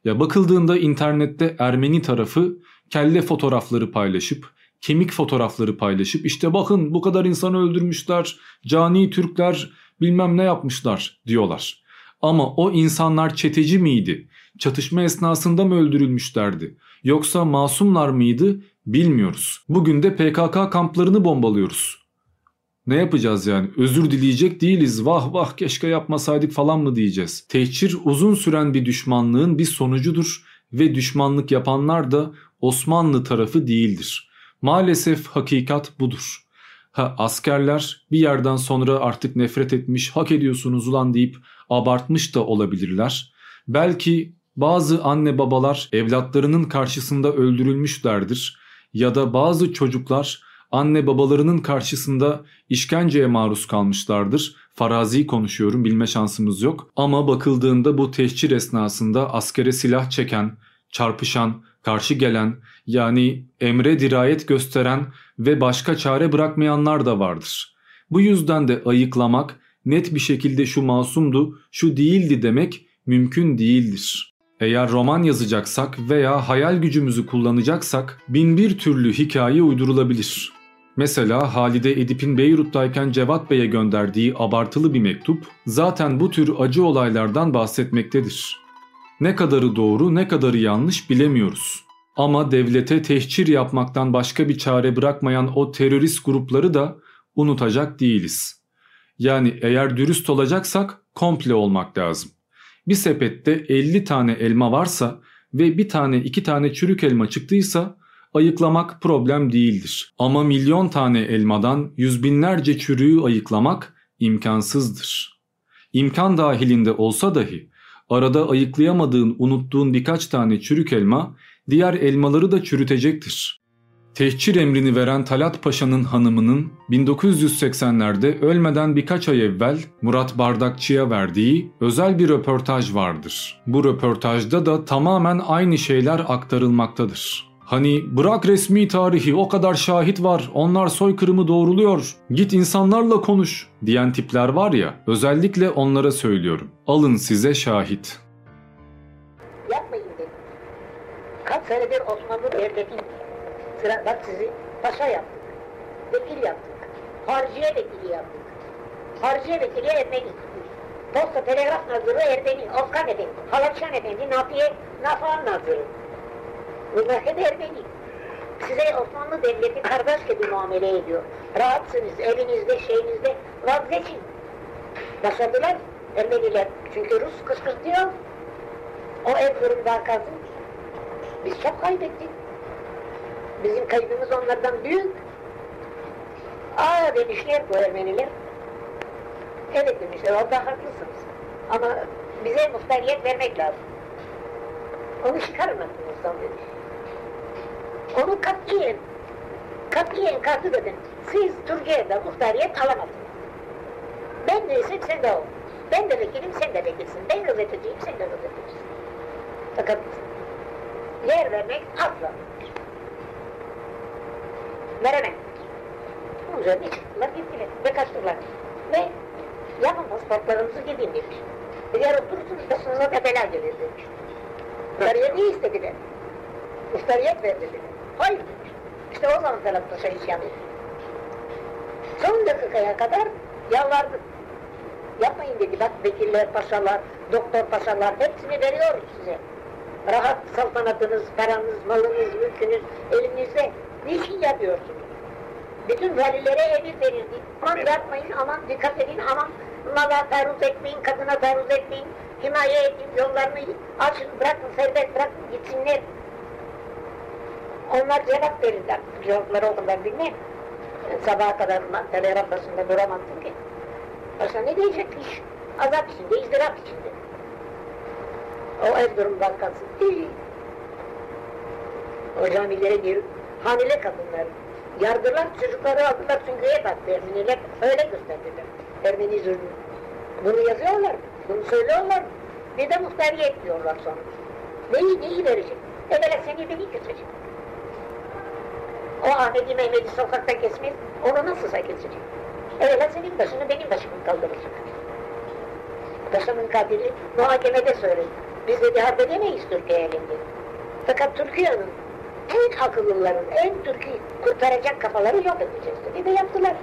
Ya bakıldığında internette Ermeni tarafı kelle fotoğrafları paylaşıp, kemik fotoğrafları paylaşıp işte bakın bu kadar insanı öldürmüşler, cani Türkler bilmem ne yapmışlar diyorlar. Ama o insanlar çeteci miydi? Çatışma esnasında mı öldürülmüşlerdi? Yoksa masumlar mıydı? Bilmiyoruz. Bugün de PKK kamplarını bombalıyoruz. Ne yapacağız yani? Özür dileyecek değiliz. Vah vah keşke yapmasaydık falan mı diyeceğiz? Tehcir uzun süren bir düşmanlığın bir sonucudur ve düşmanlık yapanlar da Osmanlı tarafı değildir. Maalesef hakikat budur. Ha askerler bir yerden sonra artık nefret etmiş, hak ediyorsunuz ulan deyip abartmış da olabilirler. Belki bazı anne babalar evlatlarının karşısında öldürülmüşlerdir ya da bazı çocuklar anne babalarının karşısında işkenceye maruz kalmışlardır. Farazi konuşuyorum bilme şansımız yok. Ama bakıldığında bu tehcir esnasında askere silah çeken, çarpışan, karşı gelen yani emre dirayet gösteren ve başka çare bırakmayanlar da vardır. Bu yüzden de ayıklamak, net bir şekilde şu masumdu, şu değildi demek mümkün değildir. Eğer roman yazacaksak veya hayal gücümüzü kullanacaksak bin bir türlü hikaye uydurulabilir. Mesela Halide Edip'in Beyrut'tayken Cevat Bey'e gönderdiği abartılı bir mektup zaten bu tür acı olaylardan bahsetmektedir. Ne kadarı doğru ne kadarı yanlış bilemiyoruz. Ama devlete tehcir yapmaktan başka bir çare bırakmayan o terörist grupları da unutacak değiliz. Yani eğer dürüst olacaksak komple olmak lazım. Bir sepette 50 tane elma varsa ve bir tane iki tane çürük elma çıktıysa ayıklamak problem değildir. Ama milyon tane elmadan yüz binlerce çürüğü ayıklamak imkansızdır. İmkan dahilinde olsa dahi arada ayıklayamadığın unuttuğun birkaç tane çürük elma diğer elmaları da çürütecektir. Tehcir emrini veren Talat Paşa'nın hanımının 1980'lerde ölmeden birkaç ay evvel Murat Bardakçı'ya verdiği özel bir röportaj vardır. Bu röportajda da tamamen aynı şeyler aktarılmaktadır. Hani bırak resmi tarihi o kadar şahit var onlar soykırımı doğruluyor git insanlarla konuş diyen tipler var ya özellikle onlara söylüyorum. Alın size şahit. Yapmayın dedim. Kaç senedir Osmanlı devletin sıra bak sizi paşa yaptık. Vekil yaptık. Harciye vekili yaptık. Harciye vekili Ermeni. Posta Telegraf Nazırı Ermeni. Oskan Efendi. Halatşan Efendi. Nafiye Nafan Nazırı. Bunlar hep Ermeni. Size Osmanlı Devleti kardeş gibi muamele ediyor. Rahatsınız evinizde şeyinizde vazgeçin. Başladılar Ermeniler. Çünkü Rus kışkırtıyor. O Erzurum vakası. Biz çok kaybettik. Bizim kaybımız onlardan büyük. Aa demişler bu Ermeniler. Evet demişler, orada haklısınız. Ama bize muhtariyet vermek lazım. Onu çıkarın aklınızdan demiş. Onu katiyen, katiyen katip edin. Siz Türkiye'de muhtariyet alamadınız. Ben neysem sen de ol. Ben de vekilim, sen de vekilsin. Ben gazeteciyim, sen de gazetecisin. Fakat yer vermek asla. Veremem. Bunun üzerine çıktılar gittiler ve kaçtılar. Ve yapın pasaportlarınızı gidin demiş. Eğer oturursunuz başınıza tepeler gelir demiş. Muhtariyet iyi istediler. Muhtariyet ver dediler. Hayır demiş. İşte o zaman Talat Paşa isyan etti. Son dakikaya kadar yalvardı. Yapmayın dedi bak vekiller, paşalar, doktor paşalar hepsini veriyoruz size. Rahat saltanatınız, paranız, malınız, mülkünüz elinizde. Niçin yapıyorsunuz? Bütün valilere emir verildi. Aman yapmayın, aman dikkat edin, aman mala taarruz etmeyin, kadına taarruz etmeyin, himaye edin, yollarını açın, bırakın, serbest bırakın, gitsinler. Onlar cevap verirler. Cevapları o kadar bilmem. Sabaha kadar telgraf başında duramazsın ki. Başka ne diyecekmiş? Azap içinde, izdırap içinde. O Erzurum Bankası değil. O camilere girip hamile kadınlar yardılar, çocukları aldılar süngüye baktı Ermeniler. Öyle gösterdiler. Ermeni zulmü. Bunu yazıyorlar? Bunu söylüyorlar mı? Bir de muhtariyet diyorlar sonra. Neyi, neyi verecek? Evvela seni beni kesecek. O Ahmet'i Mehmet'i sokakta kesmiş, onu nasılsa kesecek. Evvela senin başını benim başımı kaldıracak. Paşamın katili muhakemede söyledi. Biz de harp edemeyiz Türkiye elinde. Fakat Türkiye'nin en akıllıların, en Türkiye kurtaracak kafaları yok edeceğiz dedi ve yaptılar.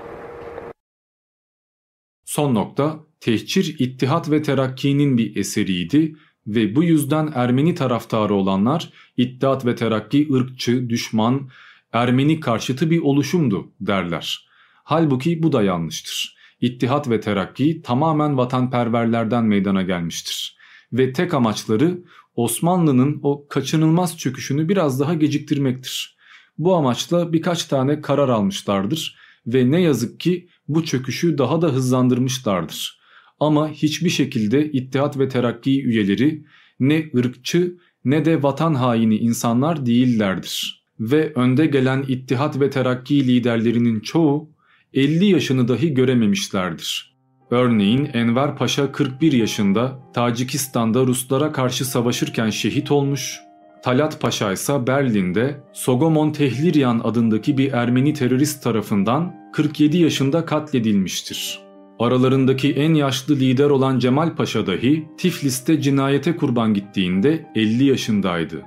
Son nokta Tehcir İttihat ve Terakki'nin bir eseriydi ve bu yüzden Ermeni taraftarı olanlar İttihat ve Terakki ırkçı, düşman, Ermeni karşıtı bir oluşumdu derler. Halbuki bu da yanlıştır. İttihat ve Terakki tamamen vatanperverlerden meydana gelmiştir. Ve tek amaçları Osmanlı'nın o kaçınılmaz çöküşünü biraz daha geciktirmektir. Bu amaçla birkaç tane karar almışlardır ve ne yazık ki bu çöküşü daha da hızlandırmışlardır. Ama hiçbir şekilde İttihat ve Terakki üyeleri ne ırkçı ne de vatan haini insanlar değillerdir. Ve önde gelen İttihat ve Terakki liderlerinin çoğu 50 yaşını dahi görememişlerdir. Örneğin Enver Paşa 41 yaşında Tacikistan'da Ruslara karşı savaşırken şehit olmuş, Talat Paşa ise Berlin'de Sogomon Tehliryan adındaki bir Ermeni terörist tarafından 47 yaşında katledilmiştir. Aralarındaki en yaşlı lider olan Cemal Paşa dahi Tiflis'te cinayete kurban gittiğinde 50 yaşındaydı.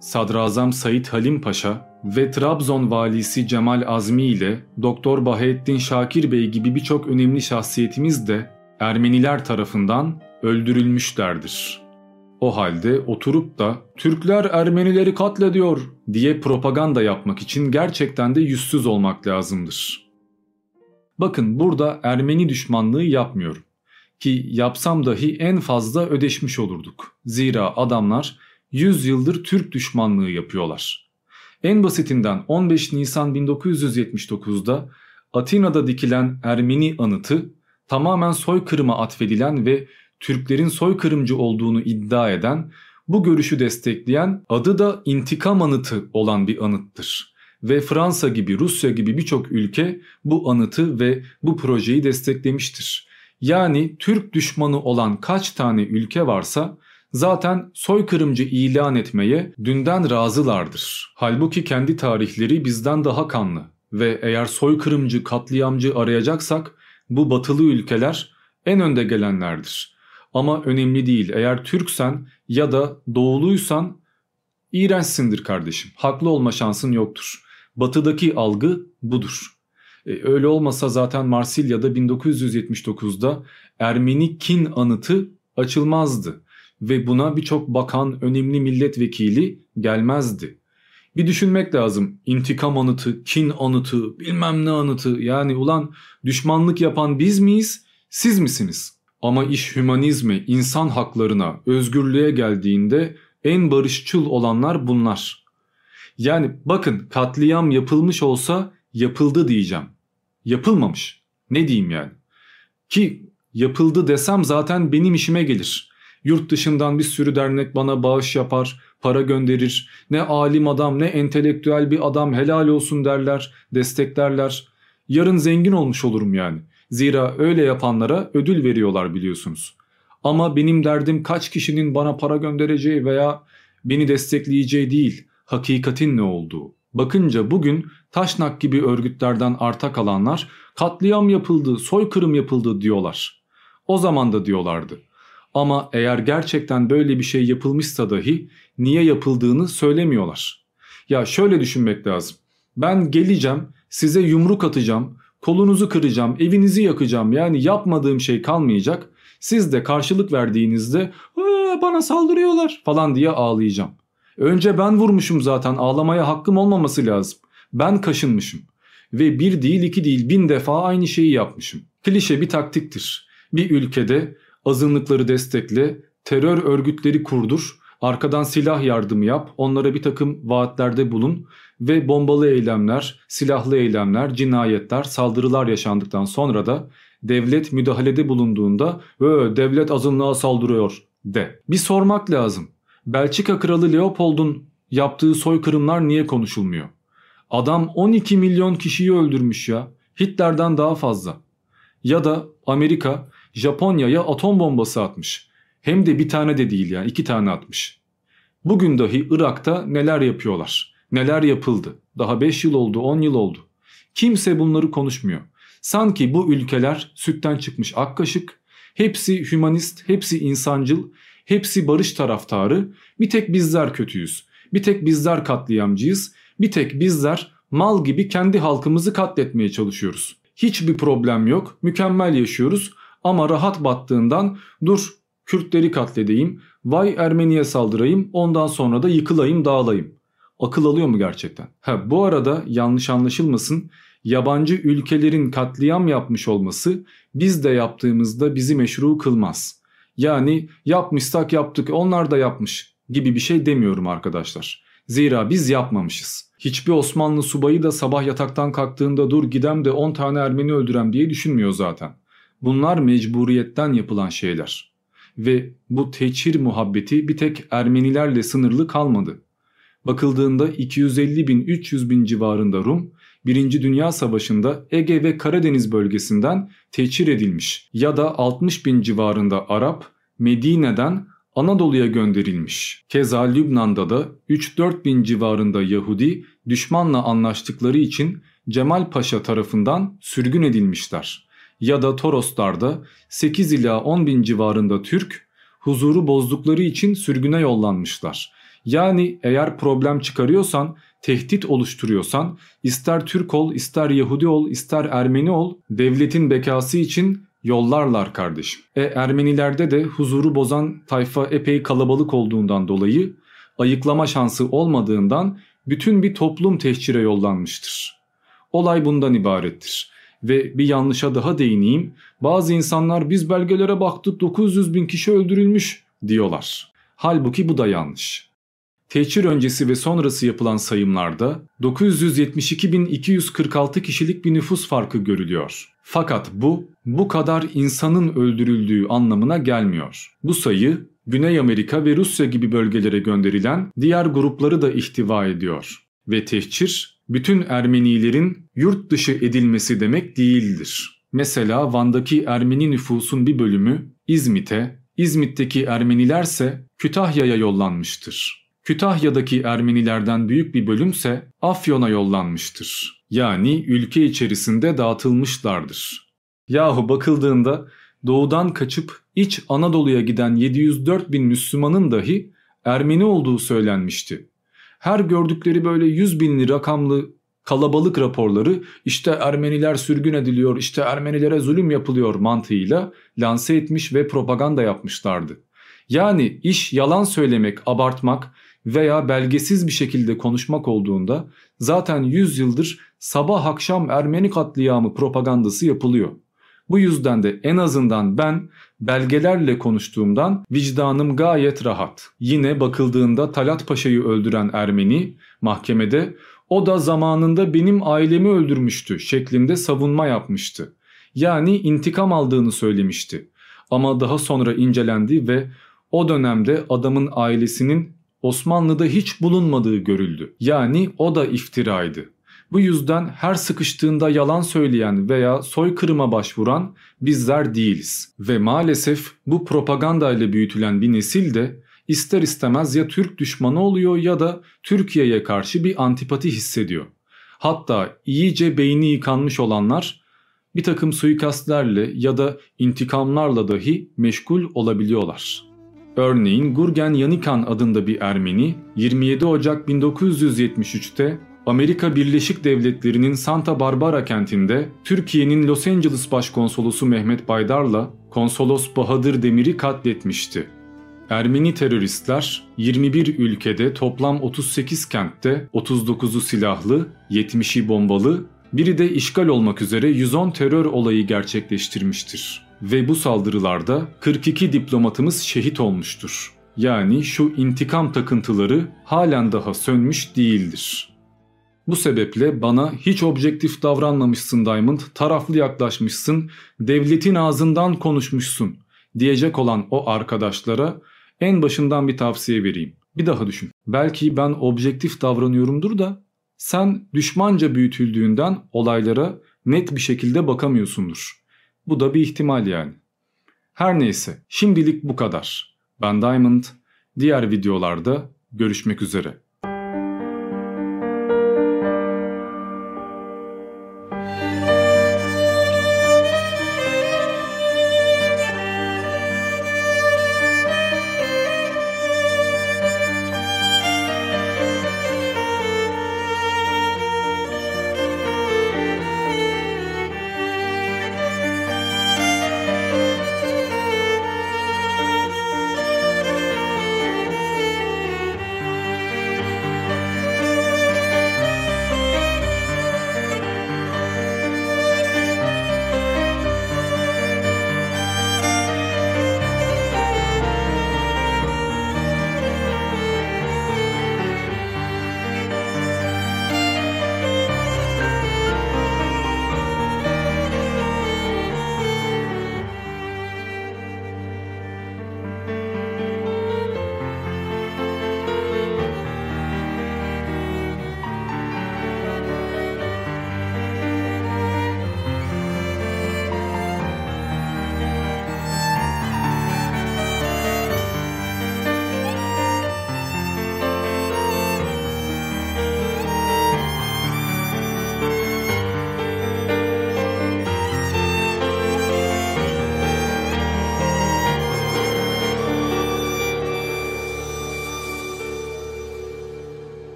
Sadrazam Said Halim Paşa ve Trabzon valisi Cemal Azmi ile Doktor Bahettin Şakir Bey gibi birçok önemli şahsiyetimiz de Ermeniler tarafından öldürülmüşlerdir. O halde oturup da Türkler Ermenileri katlediyor diye propaganda yapmak için gerçekten de yüzsüz olmak lazımdır. Bakın burada Ermeni düşmanlığı yapmıyorum. Ki yapsam dahi en fazla ödeşmiş olurduk. Zira adamlar 100 yıldır Türk düşmanlığı yapıyorlar. En basitinden 15 Nisan 1979'da Atina'da dikilen Ermeni anıtı tamamen soykırıma atfedilen ve Türklerin soykırımcı olduğunu iddia eden, bu görüşü destekleyen adı da intikam anıtı olan bir anıttır. Ve Fransa gibi Rusya gibi birçok ülke bu anıtı ve bu projeyi desteklemiştir. Yani Türk düşmanı olan kaç tane ülke varsa zaten soykırımcı ilan etmeye dünden razılardır. Halbuki kendi tarihleri bizden daha kanlı ve eğer soykırımcı, katliamcı arayacaksak bu batılı ülkeler en önde gelenlerdir. Ama önemli değil eğer Türksen ya da doğuluysan iğrençsindir kardeşim. Haklı olma şansın yoktur. Batıdaki algı budur. E, öyle olmasa zaten Marsilya'da 1979'da Ermeni kin anıtı açılmazdı ve buna birçok bakan, önemli milletvekili gelmezdi. Bir düşünmek lazım. İntikam anıtı, kin anıtı, bilmem ne anıtı. Yani ulan düşmanlık yapan biz miyiz, siz misiniz? Ama iş hümanizme, insan haklarına, özgürlüğe geldiğinde en barışçıl olanlar bunlar. Yani bakın katliam yapılmış olsa yapıldı diyeceğim. Yapılmamış. Ne diyeyim yani? Ki yapıldı desem zaten benim işime gelir. Yurt dışından bir sürü dernek bana bağış yapar, para gönderir. Ne alim adam ne entelektüel bir adam helal olsun derler, desteklerler. Yarın zengin olmuş olurum yani. Zira öyle yapanlara ödül veriyorlar biliyorsunuz. Ama benim derdim kaç kişinin bana para göndereceği veya beni destekleyeceği değil, hakikatin ne olduğu. Bakınca bugün Taşnak gibi örgütlerden arta kalanlar katliam yapıldı, soykırım yapıldı diyorlar. O zaman da diyorlardı. Ama eğer gerçekten böyle bir şey yapılmışsa dahi niye yapıldığını söylemiyorlar. Ya şöyle düşünmek lazım. Ben geleceğim, size yumruk atacağım, kolunuzu kıracağım, evinizi yakacağım. Yani yapmadığım şey kalmayacak. Siz de karşılık verdiğinizde bana saldırıyorlar falan diye ağlayacağım. Önce ben vurmuşum zaten ağlamaya hakkım olmaması lazım. Ben kaşınmışım. Ve bir değil iki değil bin defa aynı şeyi yapmışım. Klişe bir taktiktir. Bir ülkede azınlıkları destekle, terör örgütleri kurdur, arkadan silah yardımı yap, onlara bir takım vaatlerde bulun ve bombalı eylemler, silahlı eylemler, cinayetler, saldırılar yaşandıktan sonra da devlet müdahalede bulunduğunda devlet azınlığa saldırıyor de. Bir sormak lazım. Belçika kralı Leopold'un yaptığı soykırımlar niye konuşulmuyor? Adam 12 milyon kişiyi öldürmüş ya. Hitler'den daha fazla. Ya da Amerika Japonya'ya atom bombası atmış. Hem de bir tane de değil yani iki tane atmış. Bugün dahi Irak'ta neler yapıyorlar? Neler yapıldı? Daha 5 yıl oldu, 10 yıl oldu. Kimse bunları konuşmuyor. Sanki bu ülkeler sütten çıkmış ak kaşık, hepsi hümanist, hepsi insancıl, hepsi barış taraftarı, bir tek bizler kötüyüz. Bir tek bizler katliamcıyız, bir tek bizler mal gibi kendi halkımızı katletmeye çalışıyoruz. Hiçbir problem yok, mükemmel yaşıyoruz ama rahat battığından dur Kürtleri katledeyim, vay Ermeniye saldırayım, ondan sonra da yıkılayım dağılayım. Akıl alıyor mu gerçekten? Ha, bu arada yanlış anlaşılmasın yabancı ülkelerin katliam yapmış olması biz de yaptığımızda bizi meşru kılmaz. Yani yapmışsak yaptık onlar da yapmış gibi bir şey demiyorum arkadaşlar. Zira biz yapmamışız. Hiçbir Osmanlı subayı da sabah yataktan kalktığında dur gidem de 10 tane Ermeni öldürem diye düşünmüyor zaten. Bunlar mecburiyetten yapılan şeyler. Ve bu teçhir muhabbeti bir tek Ermenilerle sınırlı kalmadı. Bakıldığında 250 bin 300 bin civarında Rum Birinci Dünya Savaşı'nda Ege ve Karadeniz bölgesinden teçhir edilmiş ya da 60 bin civarında Arap Medine'den Anadolu'ya gönderilmiş. Keza Lübnan'da da 3-4 bin civarında Yahudi düşmanla anlaştıkları için Cemal Paşa tarafından sürgün edilmişler. Ya da Toroslar'da 8 ila 10 bin civarında Türk huzuru bozdukları için sürgüne yollanmışlar. Yani eğer problem çıkarıyorsan, tehdit oluşturuyorsan, ister Türk ol, ister Yahudi ol, ister Ermeni ol, devletin bekası için yollarlar kardeşim. E Ermenilerde de huzuru bozan tayfa epey kalabalık olduğundan dolayı ayıklama şansı olmadığından bütün bir toplum tehcire yollanmıştır. Olay bundan ibarettir. Ve bir yanlışa daha değineyim. Bazı insanlar biz belgelere baktık 900 bin kişi öldürülmüş diyorlar. Halbuki bu da yanlış. Tehcir öncesi ve sonrası yapılan sayımlarda 972.246 kişilik bir nüfus farkı görülüyor. Fakat bu bu kadar insanın öldürüldüğü anlamına gelmiyor. Bu sayı Güney Amerika ve Rusya gibi bölgelere gönderilen diğer grupları da ihtiva ediyor. Ve tehcir bütün Ermenilerin yurt dışı edilmesi demek değildir. Mesela Van'daki Ermeni nüfusun bir bölümü İzmit'e, İzmit'teki Ermenilerse Kütahya'ya yollanmıştır. Kütahya'daki Ermenilerden büyük bir bölümse Afyon'a yollanmıştır. Yani ülke içerisinde dağıtılmışlardır. Yahu bakıldığında doğudan kaçıp iç Anadolu'ya giden 704 bin Müslümanın dahi Ermeni olduğu söylenmişti. Her gördükleri böyle 100 binli rakamlı kalabalık raporları işte Ermeniler sürgün ediliyor, işte Ermenilere zulüm yapılıyor mantığıyla lanse etmiş ve propaganda yapmışlardı. Yani iş yalan söylemek, abartmak veya belgesiz bir şekilde konuşmak olduğunda zaten 100 yıldır sabah akşam Ermeni katliamı propagandası yapılıyor. Bu yüzden de en azından ben belgelerle konuştuğumdan vicdanım gayet rahat. Yine bakıldığında Talat Paşa'yı öldüren Ermeni mahkemede o da zamanında benim ailemi öldürmüştü şeklinde savunma yapmıştı. Yani intikam aldığını söylemişti. Ama daha sonra incelendi ve o dönemde adamın ailesinin Osmanlı'da hiç bulunmadığı görüldü. Yani o da iftiraydı. Bu yüzden her sıkıştığında yalan söyleyen veya soykırıma başvuran bizler değiliz. Ve maalesef bu propaganda ile büyütülen bir nesil de ister istemez ya Türk düşmanı oluyor ya da Türkiye'ye karşı bir antipati hissediyor. Hatta iyice beyni yıkanmış olanlar bir takım suikastlerle ya da intikamlarla dahi meşgul olabiliyorlar. Örneğin Gurgen Yanikan adında bir Ermeni 27 Ocak 1973'te Amerika Birleşik Devletleri'nin Santa Barbara kentinde Türkiye'nin Los Angeles Başkonsolosu Mehmet Baydar'la konsolos Bahadır Demir'i katletmişti. Ermeni teröristler 21 ülkede toplam 38 kentte 39'u silahlı, 70'i bombalı, biri de işgal olmak üzere 110 terör olayı gerçekleştirmiştir. Ve bu saldırılarda 42 diplomatımız şehit olmuştur. Yani şu intikam takıntıları halen daha sönmüş değildir. Bu sebeple bana hiç objektif davranmamışsın Diamond, taraflı yaklaşmışsın, devletin ağzından konuşmuşsun diyecek olan o arkadaşlara en başından bir tavsiye vereyim. Bir daha düşün. Belki ben objektif davranıyorumdur da sen düşmanca büyütüldüğünden olaylara net bir şekilde bakamıyorsundur. Bu da bir ihtimal yani. Her neyse şimdilik bu kadar. Ben Diamond. Diğer videolarda Görüşmek üzere.